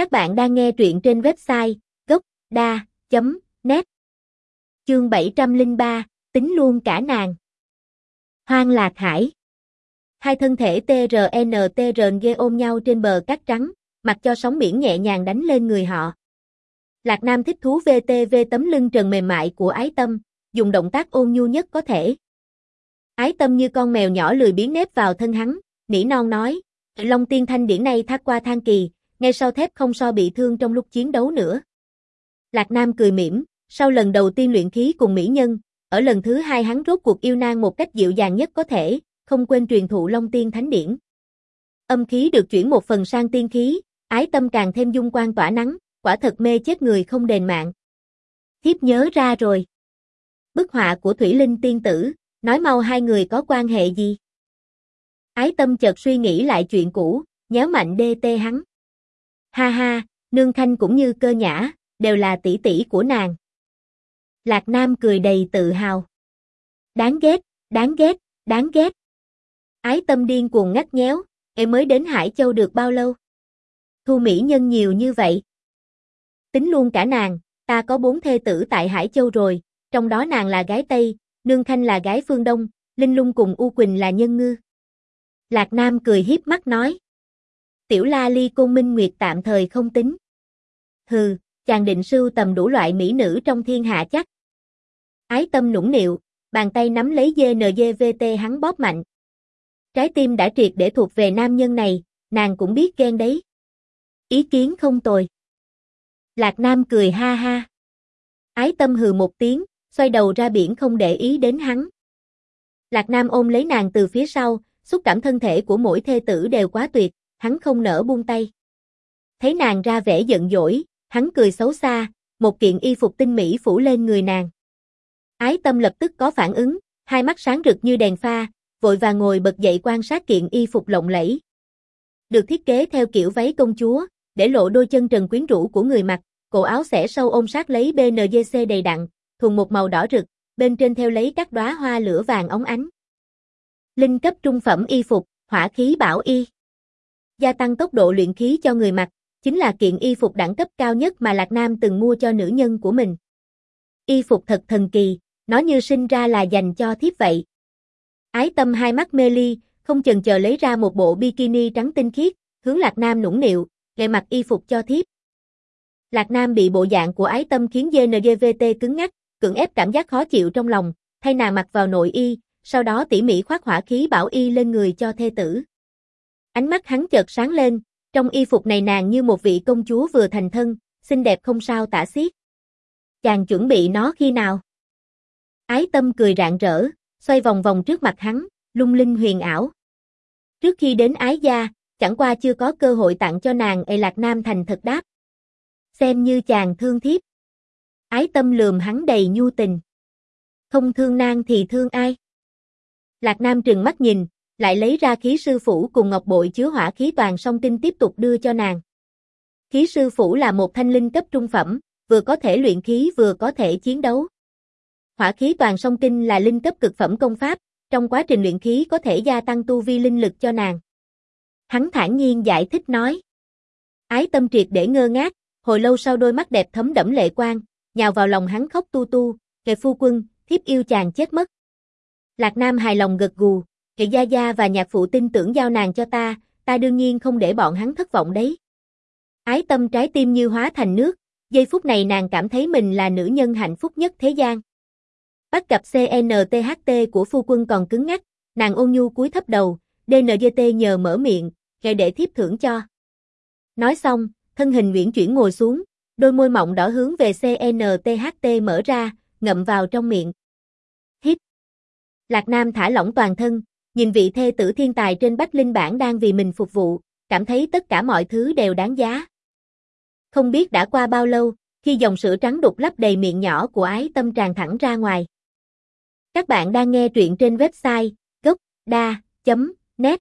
Các bạn đang nghe truyện trên website gốc.da.net Chương 703, tính luôn cả nàng. Hoang Lạc Hải Hai thân thể TRNTRNG ôm nhau trên bờ cát trắng, mặc cho sóng biển nhẹ nhàng đánh lên người họ. Lạc Nam thích thú VTV tấm lưng trần mềm mại của ái tâm, dùng động tác ôn nhu nhất có thể. Ái tâm như con mèo nhỏ lười biến nếp vào thân hắn, nỉ non nói, Long tiên thanh điển này thác qua thang kỳ, ngay sau thép không so bị thương trong lúc chiến đấu nữa. Lạc Nam cười mỉm, sau lần đầu tiên luyện khí cùng mỹ nhân, ở lần thứ hai hắn rốt cuộc yêu nàng một cách dịu dàng nhất có thể, không quên truyền thụ Long Tiên Thánh Điển. Âm khí được chuyển một phần sang tiên khí, ái tâm càng thêm dung quang tỏa nắng, quả thật mê chết người không đền mạng. Thiếp nhớ ra rồi. Bức họa của Thủy Linh tiên tử, nói mau hai người có quan hệ gì? Ái tâm chợt suy nghĩ lại chuyện cũ, nhéo mạnh đê tê hắn. Ha ha, nương khanh cũng như cơ nhã, đều là tỷ tỷ của nàng. Lạc Nam cười đầy tự hào. Đáng ghét, đáng ghét, đáng ghét. Ái tâm điên cuồng ngắt nhéo, em mới đến Hải Châu được bao lâu? Thu mỹ nhân nhiều như vậy. Tính luôn cả nàng, ta có bốn thê tử tại Hải Châu rồi, trong đó nàng là gái Tây, Nương Khanh là gái phương Đông, Linh Lung cùng U Quỳnh là nhân ngư. Lạc Nam cười hiếp mắt nói. Tiểu La Ly Côn Minh Nguyệt tạm thời không tính. Hừ, chàng định sưu tầm đủ loại mỹ nữ trong thiên hạ chắc. Ái tâm nũng nịu, bàn tay nắm lấy GNGVT hắn bóp mạnh. Trái tim đã triệt để thuộc về nam nhân này, nàng cũng biết ghen đấy. Ý kiến không tồi. Lạc Nam cười ha ha. Ái tâm hừ một tiếng, xoay đầu ra biển không để ý đến hắn. Lạc Nam ôm lấy nàng từ phía sau, xúc cảm thân thể của mỗi thê tử đều quá tuyệt, hắn không nỡ buông tay. Thấy nàng ra vẻ giận dỗi, hắn cười xấu xa, một kiện y phục tinh mỹ phủ lên người nàng. Ái tâm lập tức có phản ứng, hai mắt sáng rực như đèn pha, vội vàng ngồi bật dậy quan sát kiện y phục lộng lẫy. Được thiết kế theo kiểu váy công chúa, để lộ đôi chân trần quyến rũ của người mặc, cổ áo xẻ sâu ôm sát lấy BNGC đầy đặn, thùng một màu đỏ rực, bên trên theo lấy các đóa hoa lửa vàng óng ánh. Linh cấp trung phẩm y phục, hỏa khí bảo y. Gia tăng tốc độ luyện khí cho người mặc, chính là kiện y phục đẳng cấp cao nhất mà Lạc Nam từng mua cho nữ nhân của mình. Y phục thật thần kỳ, nó như sinh ra là dành cho thiếp vậy. Ái tâm hai mắt mê ly, không chần chờ lấy ra một bộ bikini trắng tinh khiết, hướng Lạc Nam nũng nịu, gậy mặc y phục cho thiếp. Lạc Nam bị bộ dạng của ái tâm khiến GNGVT cứng ngắc, cưỡng ép cảm giác khó chịu trong lòng, thay nàng mặc vào nội y, sau đó tỉ mỉ khoác hỏa khí bảo y lên người cho thê tử. Ánh mắt hắn chợt sáng lên, trong y phục này nàng như một vị công chúa vừa thành thân, xinh đẹp không sao tả xiết. Chàng chuẩn bị nó khi nào? Ái tâm cười rạng rỡ, xoay vòng vòng trước mặt hắn, lung linh huyền ảo. Trước khi đến ái gia, chẳng qua chưa có cơ hội tặng cho nàng Ê Lạc Nam thành thật đáp. Xem như chàng thương thiếp. Ái tâm lườm hắn đầy nhu tình. Không thương nàng thì thương ai? Lạc Nam trừng mắt nhìn, lại lấy ra khí sư phủ cùng ngọc bội chứa hỏa khí toàn song tinh tiếp tục đưa cho nàng. Khí sư phủ là một thanh linh cấp trung phẩm, vừa có thể luyện khí vừa có thể chiến đấu. Hỏa khí toàn song tinh là linh cấp cực phẩm công pháp, trong quá trình luyện khí có thể gia tăng tu vi linh lực cho nàng. Hắn thản nhiên giải thích nói. Ái tâm triệt để ngơ ngác, hồi lâu sau đôi mắt đẹp thấm đẫm lệ quang, nhào vào lòng hắn khóc tu tu, kề phu quân, thiếp yêu chàng chết mất. Lạc Nam hài lòng gật gù, hệ Gia Gia và nhạc phụ tin tưởng giao nàng cho ta, ta đương nhiên không để bọn hắn thất vọng đấy. Ái tâm trái tim như hóa thành nước, giây phút này nàng cảm thấy mình là nữ nhân hạnh phúc nhất thế gian. Bắt gặp CNTHT của phu quân còn cứng ngắc, nàng ôn nhu cúi thấp đầu, DNGT nhờ mở miệng, kệ để thiếp thưởng cho. Nói xong, thân hình nguyễn chuyển ngồi xuống, đôi môi mọng đỏ hướng về CNTHT mở ra, ngậm vào trong miệng. Hít. Lạc Nam thả lỏng toàn thân, nhìn vị thê tử thiên tài trên bách linh bản đang vì mình phục vụ, cảm thấy tất cả mọi thứ đều đáng giá. Không biết đã qua bao lâu, khi dòng sữa trắng đục lấp đầy miệng nhỏ của ái tâm tràn thẳng ra ngoài. Các bạn đang nghe truyện trên website gocda.net